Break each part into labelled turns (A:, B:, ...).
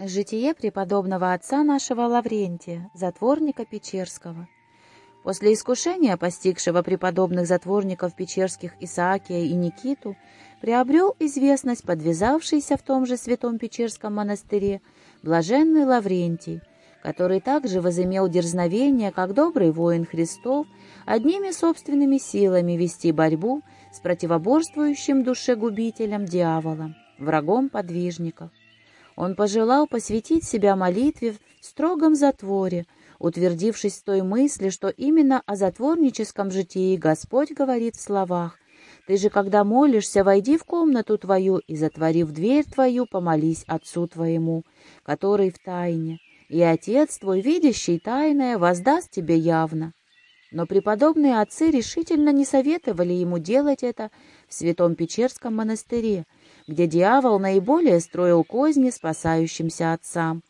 A: Житие преподобного отца нашего Лаврентия, затворника Печерского. После искушения, постигшего преподобных затворников Печерских Исаакия и Никиту, приобрел известность подвязавшийся в том же святом Печерском монастыре блаженный Лаврентий, который также возымел дерзновение, как добрый воин Христов, одними собственными силами вести борьбу с противоборствующим душегубителем дьяволом, врагом подвижников. Он пожелал посвятить себя молитве в строгом затворе, утвердившись в той мысли, что именно о затворническом житии Господь говорит в словах «Ты же, когда молишься, войди в комнату твою и, затворив дверь твою, помолись Отцу твоему, который в тайне, и Отец твой, видящий тайное, воздаст тебе явно». Но преподобные отцы решительно не советовали ему делать это в Святом Печерском монастыре, где дьявол наиболее строил козни спасающимся отцам.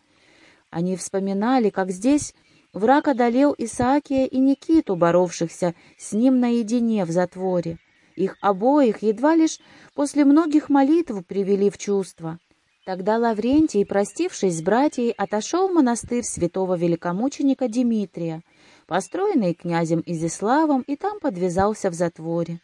A: Они вспоминали, как здесь враг одолел Исаакия и Никиту, боровшихся с ним наедине в затворе. Их обоих едва лишь после многих молитв привели в чувство. Тогда Лаврентий, простившись с братьей, отошел в монастырь святого великомученика Дмитрия, построенный князем Изяславом, и там подвязался в затворе.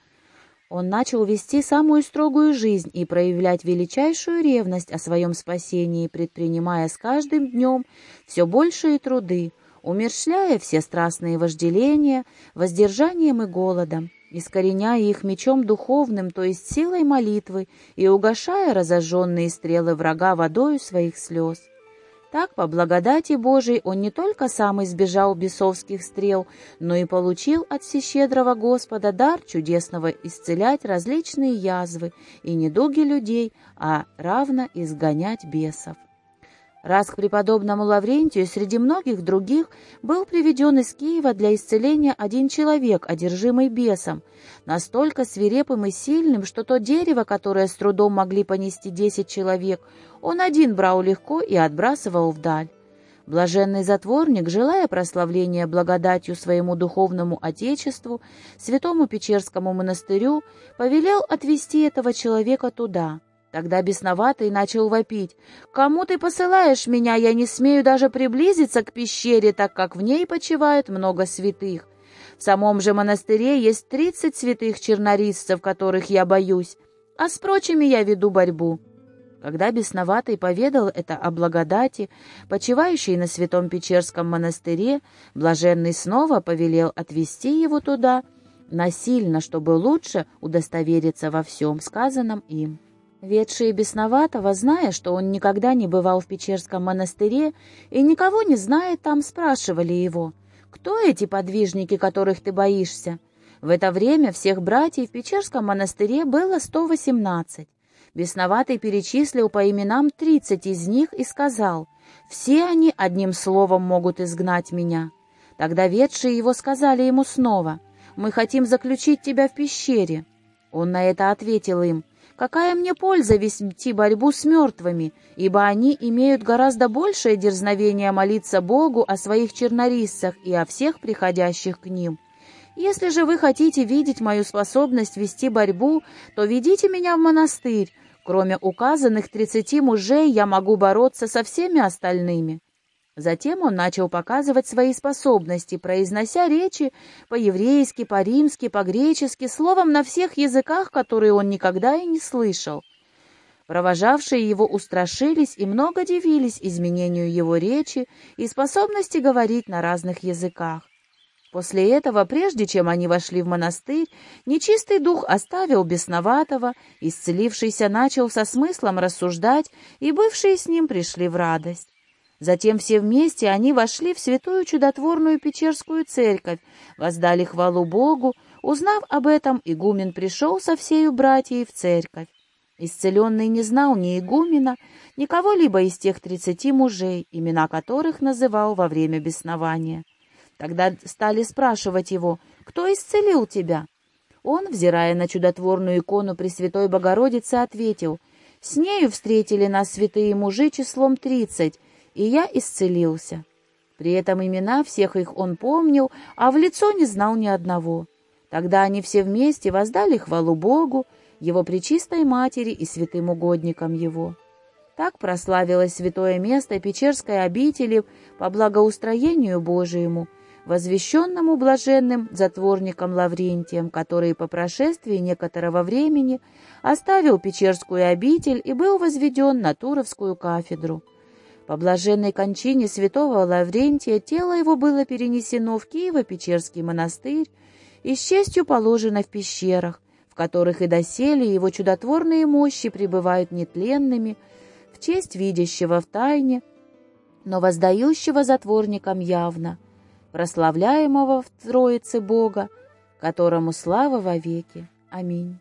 A: Он начал вести самую строгую жизнь и проявлять величайшую ревность о своем спасении, предпринимая с каждым днем все большие труды, умершляя все страстные вожделения, воздержанием и голодом, искореняя их мечом духовным, то есть силой молитвы, и угошая разожженные стрелы врага водою своих слез. Так, по благодати Божией, он не только сам избежал бесовских стрел, но и получил от всещедрого Господа дар чудесного исцелять различные язвы и недуги людей, а равно изгонять бесов. Раз к преподобному Лаврентию среди многих других был приведен из Киева для исцеления один человек, одержимый бесом, настолько свирепым и сильным, что то дерево, которое с трудом могли понести десять человек, он один брал легко и отбрасывал вдаль. Блаженный затворник, желая прославления благодатью своему духовному отечеству, святому Печерскому монастырю, повелел отвести этого человека туда — Тогда бесноватый начал вопить. «Кому ты посылаешь меня? Я не смею даже приблизиться к пещере, так как в ней почивает много святых. В самом же монастыре есть тридцать святых чернорисцев, которых я боюсь, а с прочими я веду борьбу». Когда бесноватый поведал это о благодати, почивающей на святом Печерском монастыре, блаженный снова повелел отвести его туда, насильно, чтобы лучше удостовериться во всем сказанном им. Ведшие бесноватого, зная, что он никогда не бывал в Печерском монастыре и никого не знает там, спрашивали его, «Кто эти подвижники, которых ты боишься?» В это время всех братьев в Печерском монастыре было 118. Бесноватый перечислил по именам 30 из них и сказал, «Все они одним словом могут изгнать меня». Тогда ведшие его сказали ему снова, «Мы хотим заключить тебя в пещере». Он на это ответил им, Какая мне польза вести борьбу с мертвыми, ибо они имеют гораздо большее дерзновение молиться Богу о своих чернорисцах и о всех приходящих к ним. Если же вы хотите видеть мою способность вести борьбу, то ведите меня в монастырь. Кроме указанных тридцати мужей, я могу бороться со всеми остальными». Затем он начал показывать свои способности, произнося речи по-еврейски, по-римски, по-гречески, словом на всех языках, которые он никогда и не слышал. Провожавшие его устрашились и много дивились изменению его речи и способности говорить на разных языках. После этого, прежде чем они вошли в монастырь, нечистый дух оставил бесноватого, исцелившийся начал со смыслом рассуждать, и бывшие с ним пришли в радость. Затем все вместе они вошли в святую чудотворную Печерскую церковь, воздали хвалу Богу. Узнав об этом, игумен пришел со всею братьей в церковь. Исцеленный не знал ни игумена, ни кого-либо из тех тридцати мужей, имена которых называл во время беснования. Тогда стали спрашивать его, кто исцелил тебя? Он, взирая на чудотворную икону Пресвятой Богородицы, ответил, «С нею встретили нас святые мужи числом тридцать, и я исцелился. При этом имена всех их он помнил, а в лицо не знал ни одного. Тогда они все вместе воздали хвалу Богу, Его Пречистой Матери и святым угодникам Его. Так прославилось святое место Печерской обители по благоустроению Божиему, возвещенному блаженным затворником Лаврентием, который по прошествии некоторого времени оставил Печерскую обитель и был возведен на Туровскую кафедру. По блаженной кончине святого Лаврентия тело его было перенесено в Киево-Печерский монастырь и с честью положено в пещерах, в которых и доселе его чудотворные мощи пребывают нетленными, в честь видящего в тайне, но воздающего затворникам явно, прославляемого в Троице Бога, которому слава вовеки. Аминь.